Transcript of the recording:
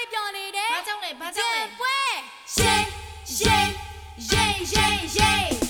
သိပြောနေတယ်ဘာကြောင့်လဲဘာကြောင့်လဲပွဲရှေးရှေးရေရေရေ